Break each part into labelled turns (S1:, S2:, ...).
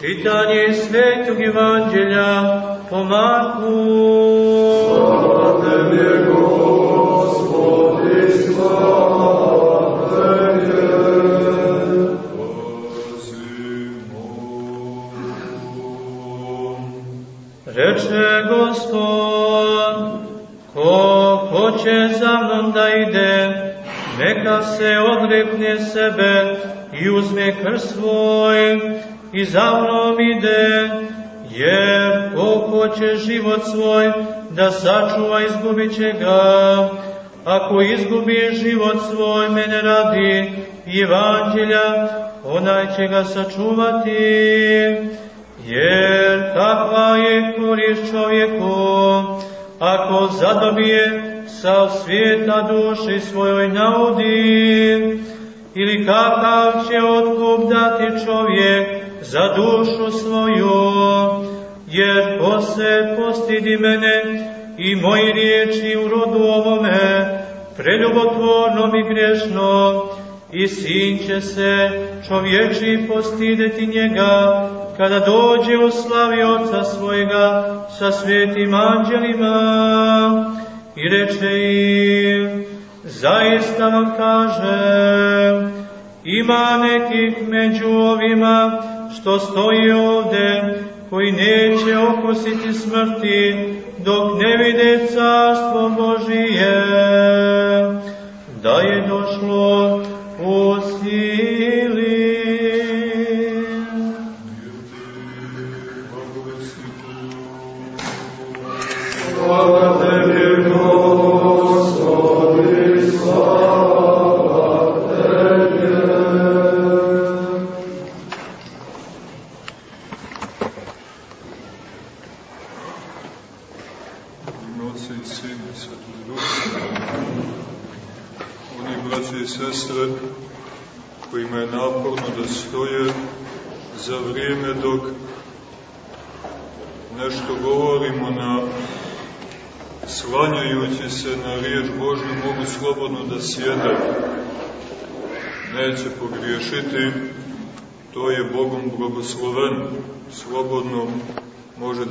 S1: Čitanje Svetog Evanđelja po Marku.
S2: Slava Tebi, Gospodi, slava Tebi.
S1: Reče Gospod, ko hoće za mnom da ide, neka se odrekne sebe i uzme krst svoj i za mnom ide, jer ko hoće život svoj da sačuva izgubit će ga, ako izgubi život svoj mene radi evanđelja, onaj će ga sačuvati, jer kakva je korist čovjeku, ako zadobije sa svijeta duši svojoj naudi, ili kakav će otkup dati čovjek za dušu svoju, jer ko se postidi mene i moji riječi u rodu ovome, preljubotvornom i grešnom, i sin će se čovječi postideti njega, kada dođe u slavi Otca svojega sa svetim anđelima. I reče im, zaista vam kažem, ima nekih među ovima što stoji ovde, koji neće okusiti smrti, dok ne vide carstvo Božije, da je došlo u sili.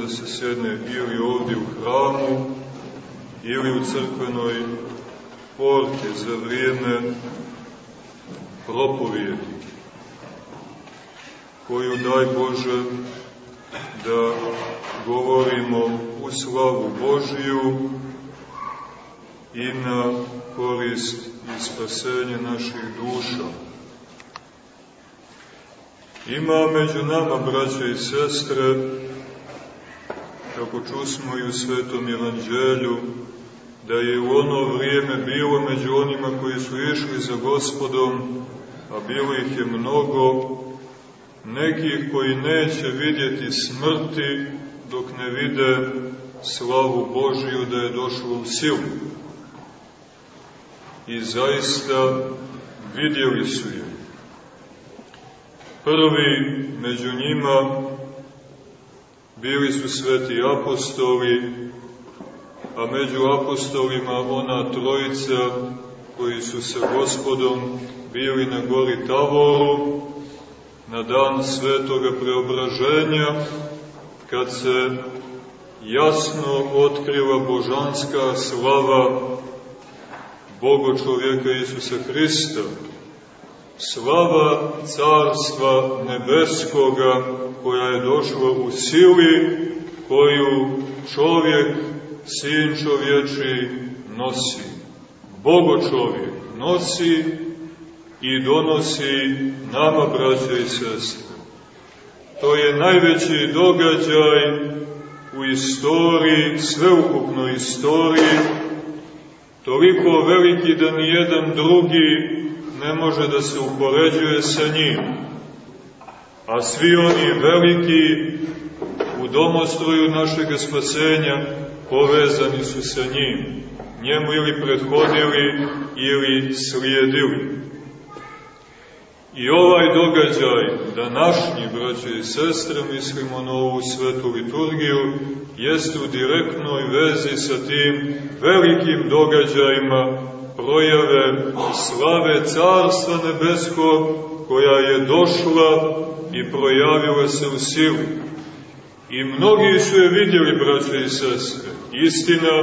S3: Da se sjedne ili ovdje u hramu, ili u crkvenoj porti za vrijeme propovijedi, koju daj Bože da govorimo u slavu Božiju i na korist i spasenje naših duša. Ima među nama, braće i sestre, kako čusmo i u Svetom Evanđelju, da je u ono vrijeme bilo među onima koji su išli za gospodom, a bilo ih je mnogo, nekih koji neće vidjeti smrti dok ne vide slavu Božiju da je došlo u silu. I zaista vidjeli su je. Prvi među njima bili su sveti apostoli, a među apostolima ona trojica koji su sa gospodom bili na gori Tavoru, na dan svetoga preobraženja, kad se jasno otkrila božanska slava Boga čovjeka Isusa Hrista, slava carstva nebeskoga koja je došla u sili koju čovjek, sin čovječi, nosi. Bogo čovjek nosi i donosi nama, braće i sestre. To je najveći događaj u istoriji, sveukupnoj istoriji, toliko veliki da ni jedan drugi ne može da se upoređuje sa njim. A svi oni veliki u domostroju našeg spasenja povezani su sa njim, njemu ili prethodili ili slijedili. I ovaj događaj, današnji, braće i sestre, mislimo na ovu svetu liturgiju, jeste u direktnoj vezi sa tim velikim događajima projave slave Carstva Nebeskog, koja je došla i projavila se u silu. I mnogi su je vidjeli, braće i sestre. Istina,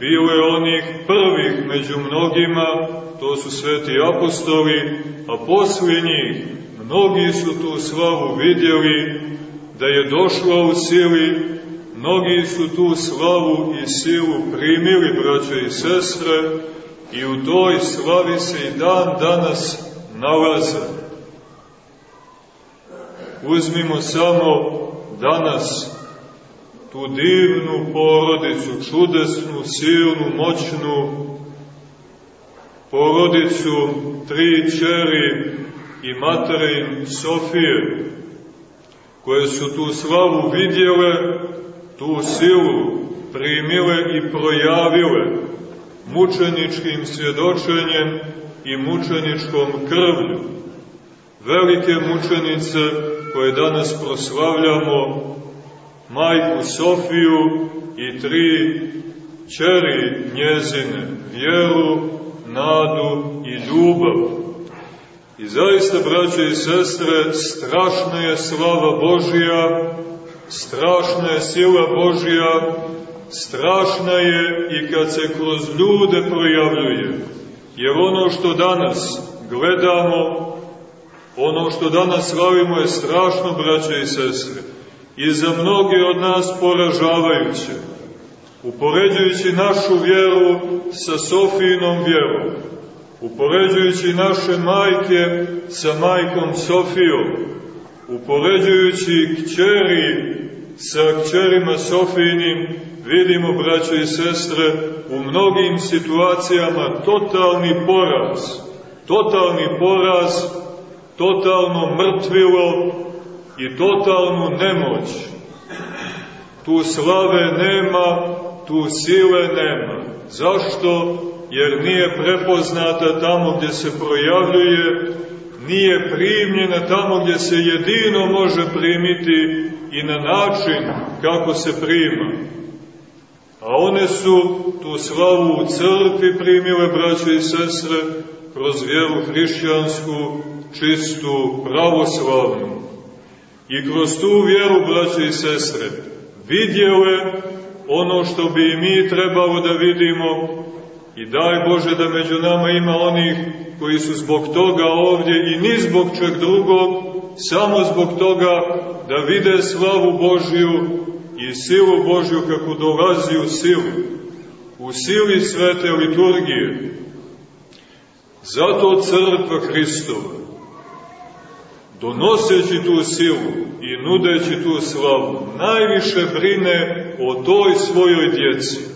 S3: bilo je onih prvih među mnogima, to su sveti apostoli, a poslije njih mnogi su tu slavu vidjeli, da je došla u sili, mnogi su tu slavu i silu primili, braće i sestre, i u toj slavi se i dan danas nalaze. Uzmimo samo danas tu divnu porodicu, čudesnu, silnu, moćnu porodicu, tri čeri i materin Sofije, koje su tu slavu vidjele, tu silu primile i projavile mučeničkim svjedočenjem i mučeničkom krvlju. Velike mučenice koje danas proslavljamo, majku Sofiju i tri čeri njezine, vjeru, nadu i ljubav. I zaista, braće i sestre, strašna je slava Božija, strašna je sila Božija, strašna je i kad se kroz ljude projavljuje. Jer ono što danas gledamo, ono što danas slavimo je strašno, braće i sestre, i za mnogi od nas poražavajuće, upoređujući našu vjeru sa Sofijinom vjerom, upoređujući naše majke sa majkom Sofijom, upoređujući kćeri sa kćerima Sofijinim, vidimo, braćo i sestre, u mnogim situacijama totalni poraz, totalni poraz, totalno mrtvilo i totalnu nemoć. Tu slave nema, tu sile nema. Zašto? jer nije prepoznata tamo gdje se projavljuje, nije primljena tamo gdje se jedino može primiti i na način kako se prima. A one su tu slavu u crkvi primile, braće i sestre, kroz vjeru hrišćansku, čistu, pravoslavnu. I kroz tu vjeru, braće i sestre, vidjele ono što bi i mi trebalo da vidimo, I daj Bože da među nama ima onih koji su zbog toga ovdje i ni zbog čeg drugog, samo zbog toga da vide slavu Božju i silu Božju kako dolazi u silu, u sili svete liturgije. Zato crkva Hristova, donoseći tu silu i nudeći tu slavu, najviše brine o toj svojoj djeci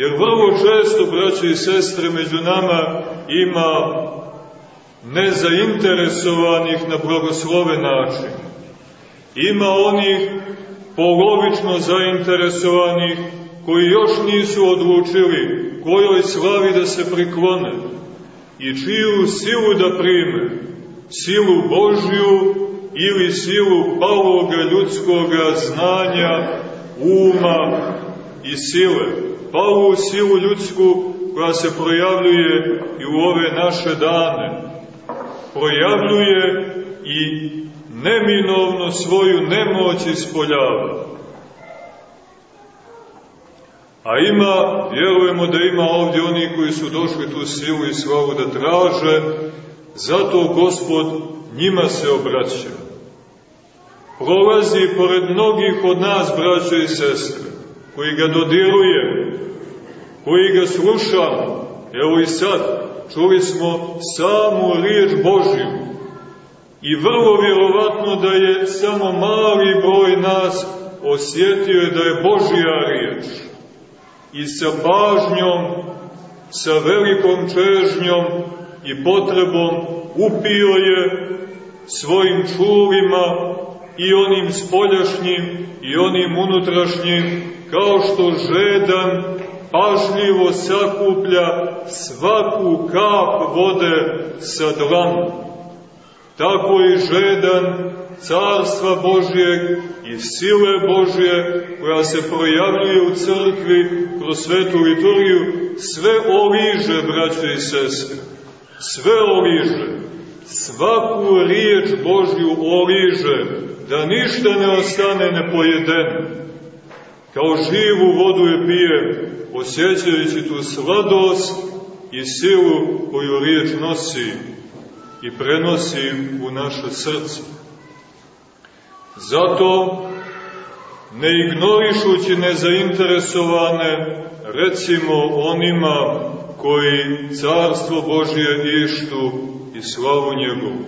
S3: Jer vrlo često, braće i sestre, među nama ima nezainteresovanih na blagosloven način. Ima onih polovično zainteresovanih koji još nisu odlučili kojoj slavi da se priklone i čiju silu da prime, silu Božju ili silu paloga ljudskoga znanja, uma i sile pa ovu silu ljudsku koja se projavljuje i u ove naše dane. Projavljuje i neminovno svoju nemoć ispoljava. A ima, vjerujemo da ima ovdje oni koji su došli tu silu i slavu da traže, zato Gospod njima se obraća. Prolazi pored mnogih od nas, braće i sestre, koji ga dodiruje, koji ga slušamo, evo i sad, čuli smo samu riječ Božju. I vrlo vjerovatno da je samo mali broj nas osjetio da je Božja riječ. I sa pažnjom, sa velikom čežnjom i potrebom upio je svojim čulima i onim spoljašnjim i onim unutrašnjim, kao što žedan pažljivo sakuplja svaku kap vode sa dlanu. Tako i žedan carstva Božijeg i sile Božije koja se projavljuje u crkvi kroz svetu liturgiju, sve oliže, braće i sestre, sve oliže. svaku riječ Božju oliže, da ništa ne ostane nepojedeno. Kao živu vodu je pije, osjećajući tu sladost i silu koju riječ nosi i prenosi u naše srce. Zato, ne ignorišući nezainteresovane, recimo onima koji carstvo Božije ištu i slavu njegovu.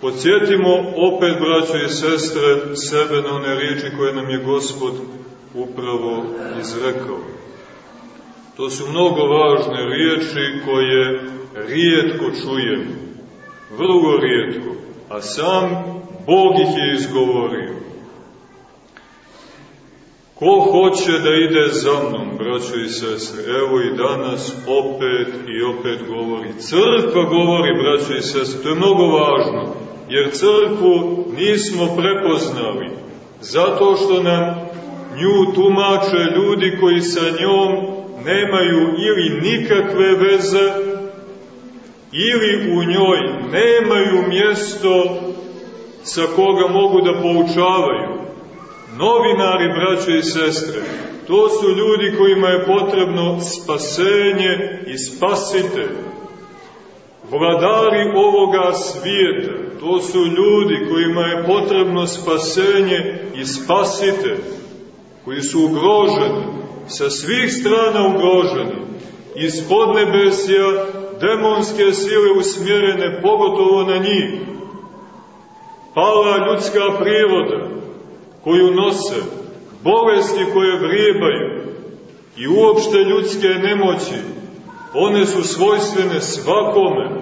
S3: Podsjetimo opet, braćo i sestre, sebe na one riječi koje nam je Gospod upravo izrekao. To su mnogo važne riječi koje rijetko čujemo, vrlo rijetko, a sam Bog ih je izgovorio. Ko hoće da ide za mnom, braćo i sestre, evo i danas opet i opet govori. Crkva govori, braćo i sestre, to je mnogo važno, jer crkvu nismo prepoznali, zato što nam nju tumače ljudi koji sa njom nemaju ili nikakve veze, ili u njoj nemaju mjesto sa koga mogu da poučavaju novinari, braće i sestre, to su ljudi kojima je potrebno spasenje i spasite. Vladari ovoga svijeta, to su ljudi kojima je potrebno spasenje i spasite, koji su ugroženi, sa svih strana ugroženi, iz podnebesja demonske sile usmjerene pogotovo na njih, pala ljudska priroda, koju nose, bolesti koje vrijebaju i uopšte ljudske nemoći, one su svojstvene svakome.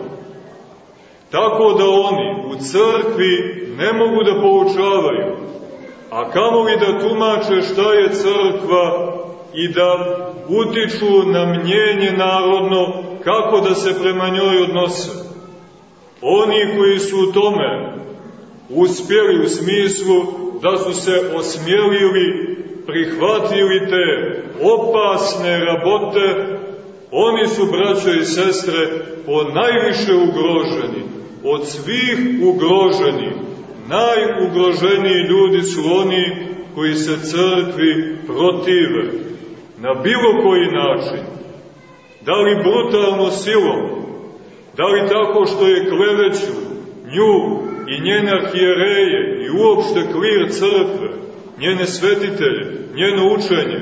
S3: Tako da oni u crkvi ne mogu da poučavaju, a kamo li da tumače šta je crkva i da utiču na mnjenje narodno kako da se prema njoj odnose. Oni koji su u tome uspjeli u smislu da su se osmjelili, prihvatili te opasne rabote, oni su, braćo i sestre, po najviše ugroženi, od svih ugroženih, najugroženiji ljudi su oni koji se crkvi protive, na bilo koji način, da li brutalno silom, da li tako što je kleveću, nju i njene arhijereje i uopšte klir crkve, njene svetitelje, njeno učenje,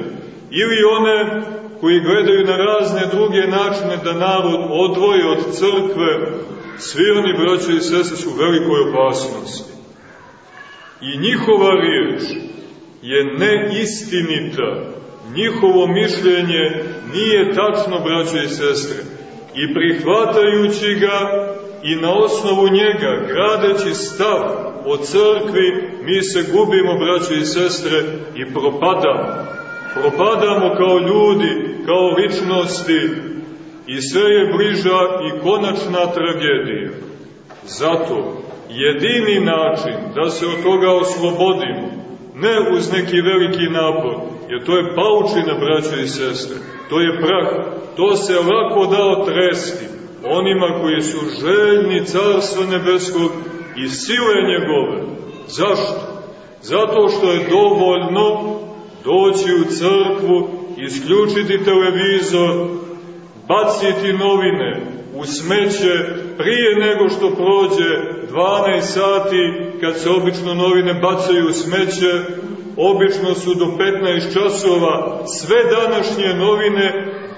S3: ili one koji gledaju na razne druge načine da narod odvoje od crkve, svi oni, braće i sese, su u velikoj opasnosti. I njihova riječ je neistinita, njihovo mišljenje nije tačno, braće i sestre, i prihvatajući ga i na osnovu njega, gradeći stav o crkvi, mi se gubimo, braće i sestre, i propadamo. Propadamo kao ljudi, kao ličnosti i sve je bliža i konačna tragedija. Zato, jedini način da se od toga oslobodimo, ne uz neki veliki napor, jer to je paučina, braće i sestre, to je prah, to se lako da otresti, onima koji su željni Carstva Nebeskog i sile njegove. Zašto? Zato što je dovoljno doći u crkvu, isključiti televizor, baciti novine u smeće prije nego što prođe 12 sati kad se obično novine bacaju u smeće, obično su do 15 časova sve današnje novine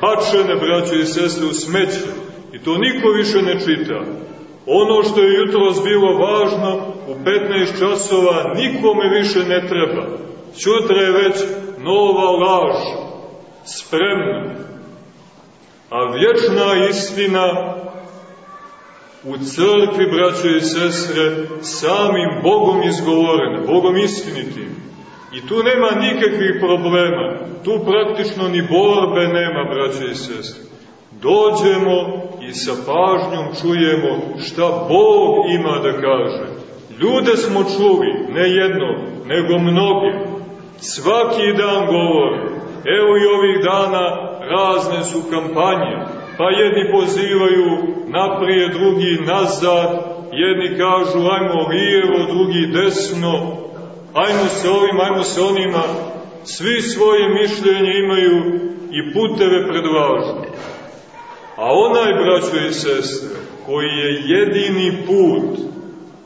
S3: bačene, braćo i sestre, u smeće. I to niko više ne čita. Ono što je jutro bilo važno, u 15 časova nikome više ne treba. Sutra je već nova laž, spremna. A vječna istina u crkvi, braćo i sestre, samim Bogom izgovorena, Bogom istinitim. I tu nema nikakvih problema, tu praktično ni borbe nema, braćo i sestre. Dođemo i sa pažnjom čujemo šta Bog ima da kaže. Ljude smo čuli, ne jedno, nego mnogi. Svaki dan govore. Evo i ovih dana razne su kampanje, pa jedni pozivaju naprije, drugi nazad, jedni kažu ajmo lijevo, drugi desno, ajmo se ovim, ajmo se onima, svi svoje mišljenje imaju i puteve predlažu. A onaj, braćo i sestre, koji je jedini put,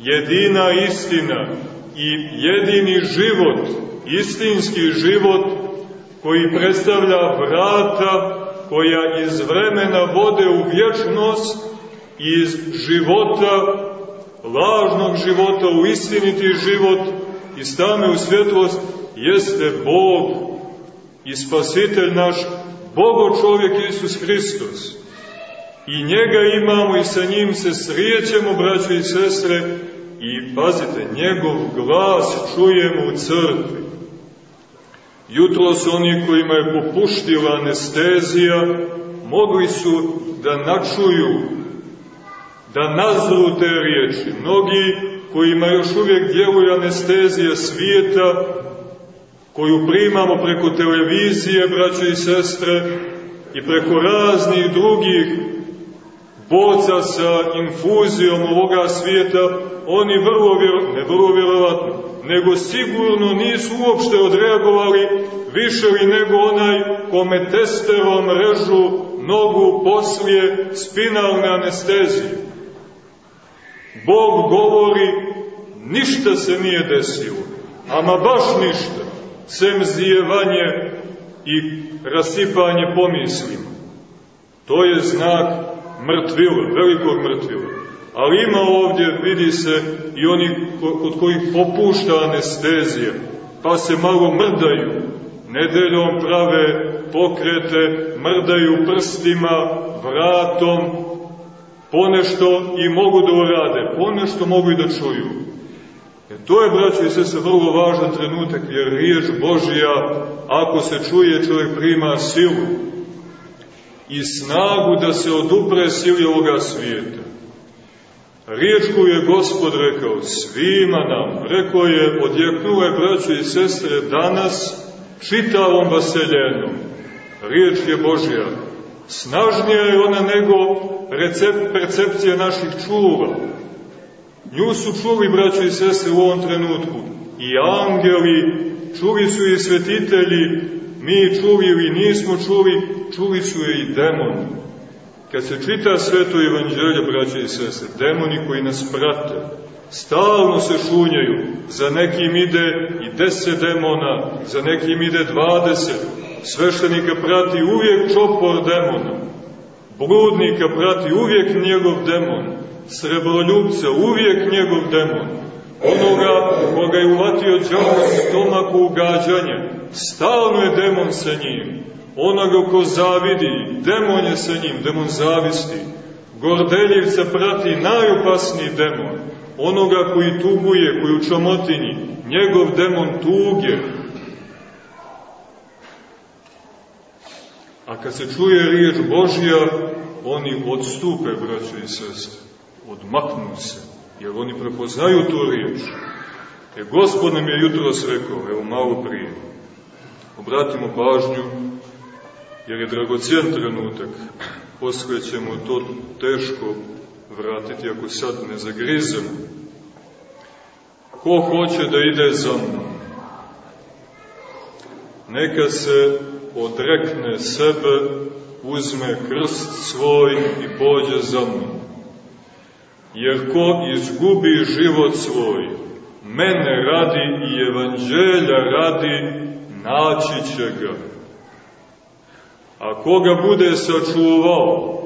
S3: jedina istina i jedini život, istinski život, koji predstavlja vrata koja iz vremena vode u vječnost, iz života, lažnog života u istiniti život i stame u svjetlost, jeste Bog i spasitelj naš, Bogo čovjek Isus Hristos. I njega imamo i sa njim se srijećemo, braće i sestre, i pazite, njegov glas čujemo u crkvi. Jutro su oni kojima je popuštila anestezija, mogli su da načuju, da nazru te riječi. Mnogi kojima još uvijek djeluje anestezija svijeta, koju primamo preko televizije, braće i sestre, i preko raznih drugih boca sa infuzijom ovoga svijeta, oni vrlo, vjero, ne vrlo vjerovatno, nego sigurno nisu uopšte odreagovali više li nego onaj kome testerom režu nogu poslije spinalne anestezije. Bog govori, ništa se nije desilo, ama baš ništa, sem zijevanje i rasipanje pomislima. To je znak mrtvila, velikog mrtvila. Ali ima ovdje, vidi se, i oni kod kojih popušta anestezija, pa se malo mrdaju, nedeljom prave pokrete, mrdaju prstima, vratom, ponešto i mogu da urade, ponešto mogu i da čuju. E to je, braćo i sese, vrlo važan trenutak, jer riječ Božija, ako se čuje, čovjek prima silu i snagu da se odupre sili ovoga svijeta. Riječ koju je Gospod rekao svima nam, rekao je, odjeknuo je braćo i sestre danas čitavom vaseljenom. Riječ je Božja. Snažnija je ona nego recept, percepcija naših čuva. Nju su čuli, braćo i sestre, u ovom trenutku. I angeli, čuli su i svetitelji, mi čuli ili nismo čuli, čuli su je i demoni. Kad se čita sveto evanđelje, braće i sese, demoni koji nas prate, stalno se šunjaju, za nekim ide i deset demona, za nekim ide dvadeset, sveštenika prati uvijek čopor demona, bludnika prati uvijek njegov demon, srebroljubca uvijek njegov demon, onoga koga je uvatio džavo stomaku ugađanja, stalno je demon sa njim, onoga ko zavidi, demon je sa njim, demon zavisti, gordeljivca prati najopasniji demon, onoga koji tuguje, koji u čomotinji, njegov demon tuge. A kad se čuje riječ Božja, oni odstupe, braćo i sestre, odmaknu se, jer oni prepoznaju tu riječ. E, Gospod nam je jutro rekao, evo malo prije, obratimo pažnju, jer je dragocijen trenutak, posle ćemo to teško vratiti ako sad ne zagrizemo. Ko hoće da ide za mnom, neka se odrekne sebe, uzme krst svoj i pođe za mnom. Jer ko izgubi život svoj, mene radi i evanđelja radi, naći će ga. A koga bude sačuvao,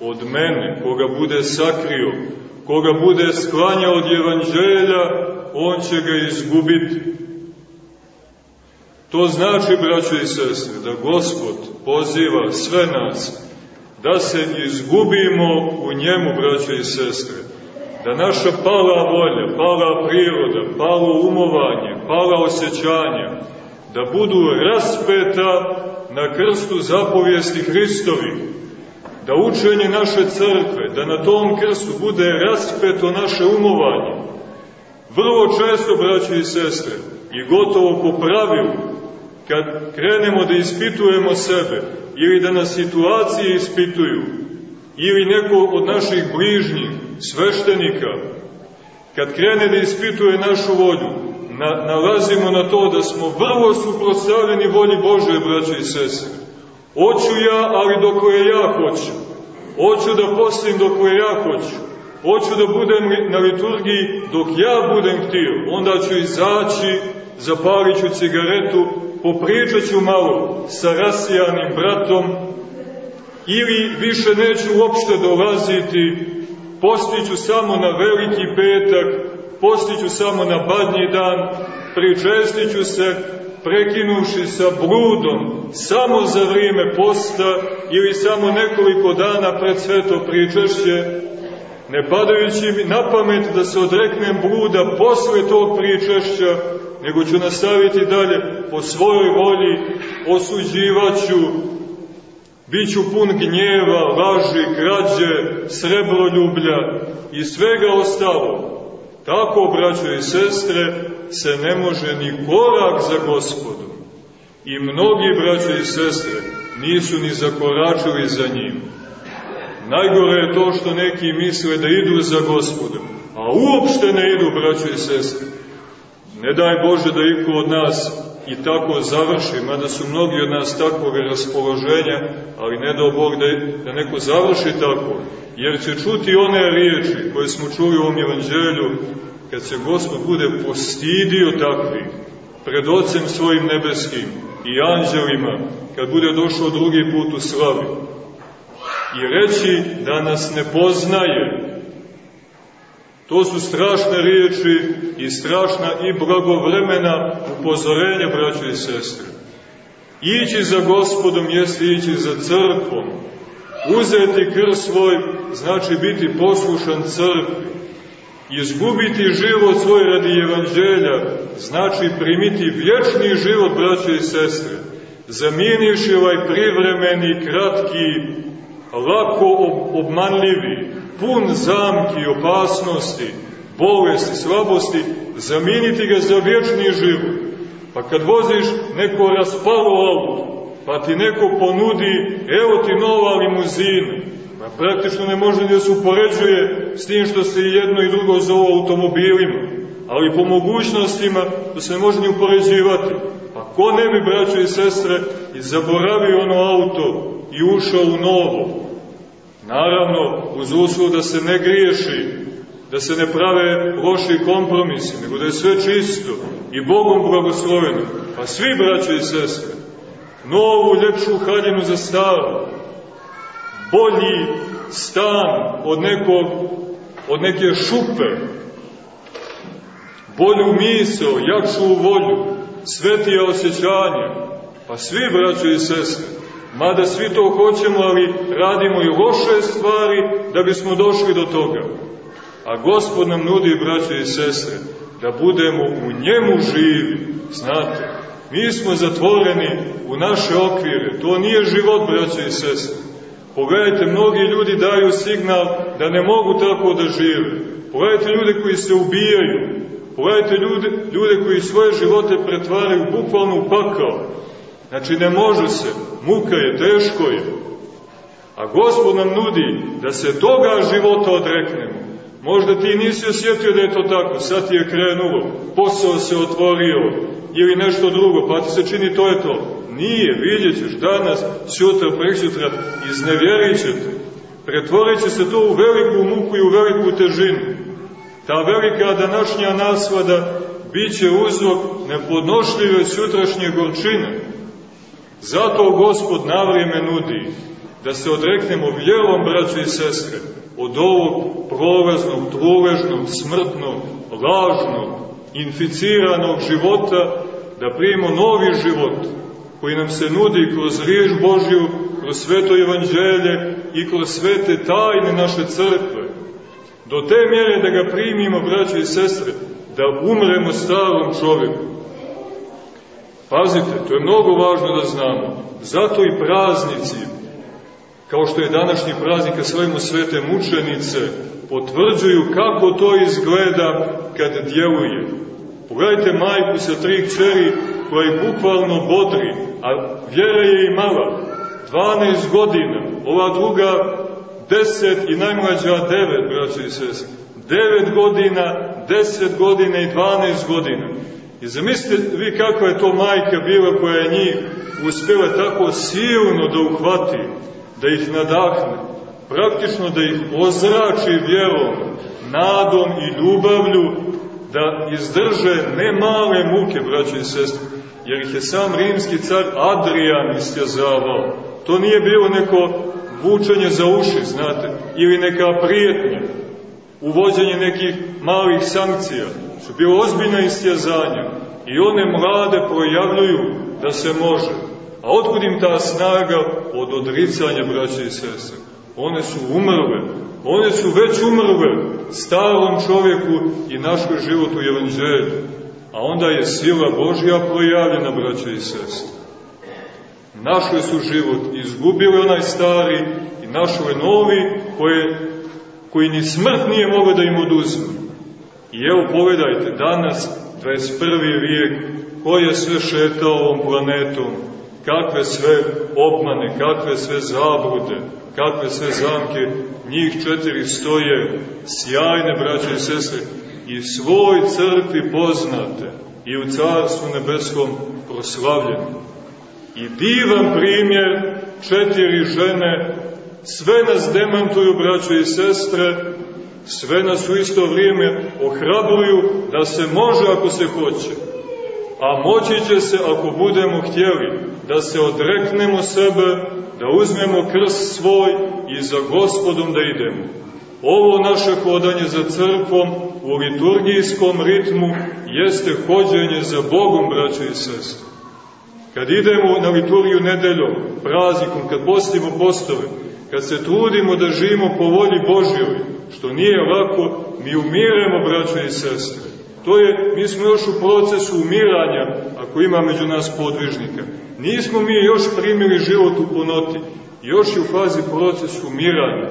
S3: od mene, koga bude sakrio, koga bude sklanjao od evanđelja, on će ga izgubiti. To znači, braćo i sestre, da Gospod poziva sve nas da se izgubimo u njemu, braćo i sestre, da naša pala volja, pala priroda, palo umovanje, pala osjećanja, da budu raspeta na krstu zapovijesti Hristovi, da učenje naše crkve, da na tom krstu bude raspeto naše umovanje. Vrlo često, braći i sestre, i gotovo po pravilu, kad krenemo da ispitujemo sebe, ili da nas situacije ispituju, ili neko od naših bližnjih, sveštenika, kad krene da ispituje našu volju, na, nalazimo na to da smo vrlo suprotstavljeni volji Bože, braće i sestre. Hoću ja, ali dok je ja hoću. Hoću da postim dok je ja hoću. Hoću da budem na liturgiji dok ja budem htio. Onda ću izaći, zapalit ću cigaretu, popričat ću malo sa rasijanim bratom, ili više neću uopšte dolaziti, postiću samo na veliki petak, postiću samo na badnji dan, pričestiću se, prekinuši sa bludom, samo za vrijeme posta ili samo nekoliko dana pred sveto pričešće, ne padajući mi na pamet da se odreknem bluda posle tog pričešća, nego ću nastaviti dalje po svojoj volji, osuđivaću, Biću pun gnjeva, laži, krađe, srebroljublja i svega ostalo. Tako, braćo i sestre, se ne može ni korak za gospodom. I mnogi, braćo i sestre, nisu ni zakoračili za njim. Najgore je to što neki misle da idu za gospodom, a uopšte ne idu, braćo i sestre. Ne daj Bože da iko od nas i tako završi, mada su mnogi od nas takvog raspoloženja, ali ne dao Bog da, da neko završi tako, jer će čuti one riječi koje smo čuli u ovom evanđelju, kad se Gospod bude postidio takvi, pred Otcem svojim nebeskim i anđelima, kad bude došao drugi put u slavi, i reći da nas ne poznaje, To su strašne riječi i strašna i blagovremena upozorenja, braćo i sestre. Ići za gospodom jeste ići za crkvom. Uzeti kr svoj znači biti poslušan crkvi. Izgubiti život svoj radi evanđelja znači primiti vječni život, braćo i sestre. Zamijenivši ovaj privremeni, kratki, lako obmanljivi, pun zamki, opasnosti, bolesti, slabosti, zamijeniti ga za vječni život. Pa kad voziš neko raspalo auto, pa ti neko ponudi, evo ti nova limuzina, pa praktično ne može da se upoređuje s tim što se jedno i drugo zovu automobilima, ali po mogućnostima to se ne može ni upoređivati. Pa ko ne bi, braćo i sestre, i zaboravio ono auto i ušao u novo, Naravno, uz uslov da se ne griješi, da se ne prave loši kompromisi, nego da je sve čisto i Bogom blagosloveno. Pa svi, braće i sestre, novu, ljepšu haljinu za staru, bolji stan od nekog, od neke šupe, bolju misao, jakšu volju, svetije osjećanja, pa svi, braće i sestre, Mada svi to hoćemo, ali radimo i loše stvari da bismo došli do toga. A Gospod nam nudi, braće i sestre, da budemo u njemu živi. Znate, mi smo zatvoreni u naše okvire. To nije život, braće i sestre. Pogledajte, mnogi ljudi daju signal da ne mogu tako da žive. Pogledajte ljude koji se ubijaju. Pogledajte ljude, ljude koji svoje živote pretvaraju bukvalno u pakao. Znači ne može se, muka je, teško je. A Gospod nam nudi da se toga života odreknemo. Možda ti nisi osjetio da je to tako, sad ti je krenulo, posao se otvorio ili nešto drugo, pa ti se čini to je to. Nije, vidjet ćeš danas, sutra, preksutra, iznevjerit ćete. Pretvorit će se to u veliku muku i u veliku težinu. Ta velika današnja naslada bit će uzrok nepodnošljive sutrašnje gorčine Zato Gospod na vrijeme nudi da se odreknemo vjerom, braćo i sestre, od ovog prolaznog, truležnog, smrtnog, lažnog, inficiranog života, da primimo novi život koji nam se nudi kroz riječ Božju, kroz sveto evanđelje i kroz svete tajne naše crkve. Do te mjere da ga primimo, braćo i sestre, da umremo starom čovjeku, Pazite, to je mnogo važno da znamo. Zato i praznici, kao što je današnji praznik, kad slavimo svete mučenice, potvrđuju kako to izgleda kad djeluje. Pogledajte majku sa tri kćeri koja je bukvalno bodri, a vjera je imala 12 godina, ova druga deset i najmlađa devet, braće i sese. Devet godina, deset godina i dvanaest godina. I zamislite vi kakva je to majka bila koja je njih uspjela tako silno da uhvati, da ih nadahne, praktično da ih ozrači vjerom, nadom i ljubavlju, da izdrže ne male muke, braće i sestre, jer ih je sam rimski car Adrian istjazavao. To nije bilo neko vučenje za uši, znate, ili neka prijetnja, uvođenje nekih malih sankcija, su bilo ozbiljna istjazanja i one mlade projavljuju da se može. A otkud im ta snaga od odricanja, braće i sestre? One su umrle, one su već umrle starom čovjeku i našoj životu u evanđelju. A onda je sila Božja projavljena, braće i sestre. Našli su život, izgubili onaj stari i našli novi koje, koji ni smrt nije mogla da im oduzme. I evo povedajte, danas, 21. vijek, ko je sve šetao ovom planetom, kakve sve obmane, kakve sve zablude, kakve sve zamke, njih četiri stoje, sjajne braće i sestre, i svoj crkvi poznate, i u Carstvu nebeskom proslavljeni. I divan primjer četiri žene, sve nas demantuju, braćo i sestre, sve nas u isto vrijeme ohrabruju da se može ako se hoće. A moći će se ako budemo htjeli da se odreknemo sebe, da uzmemo krst svoj i za gospodom da idemo. Ovo naše hodanje za crkvom u liturgijskom ritmu jeste hođenje za Bogom, braćo i sestre. Kad idemo na liturgiju nedeljom, praznikom, kad postimo postove, kad se trudimo da živimo po volji Božjoj, što nije lako, mi umiremo, braćo i sestre. To je, mi smo još u procesu umiranja, ako ima među nas podvižnika. Nismo mi još primili život u punoti, još je u fazi procesu umiranja.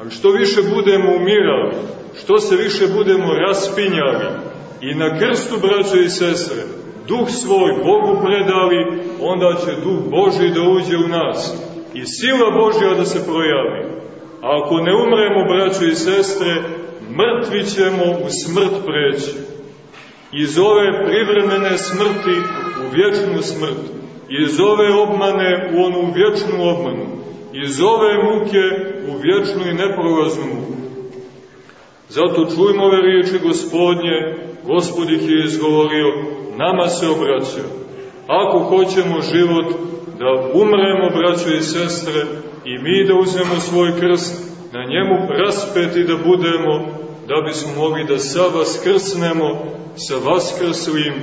S3: Ali što više budemo umirali, što se više budemo raspinjali i na krstu, braćo i sestre, duh svoj Bogu predali, onda će duh Boži da uđe u nas i sila Božja da se projavi. A ako ne umremo, braćo i sestre, mrtvi ćemo u smrt preći. Iz ove privremene smrti u vječnu smrt. Iz ove obmane u onu vječnu obmanu. Iz ove muke u vječnu i neprolaznu muku. Zato čujmo ove riječi gospodnje, gospod ih je izgovorio, nama se obraća. Ako hoćemo život, da umremo, braćo i sestre, i mi da uzmemo svoj krst, na njemu raspeti da budemo, da bismo mogli da sa vaskrsnemo sa vaskrslim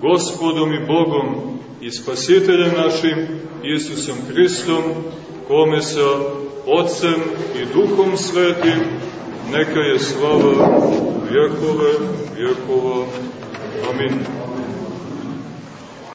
S3: gospodom i Bogom i spasiteljem našim Isusom Hristom, kome sa Otcem i Duhom Svetim neka je slava vjekove vjekova. Amin.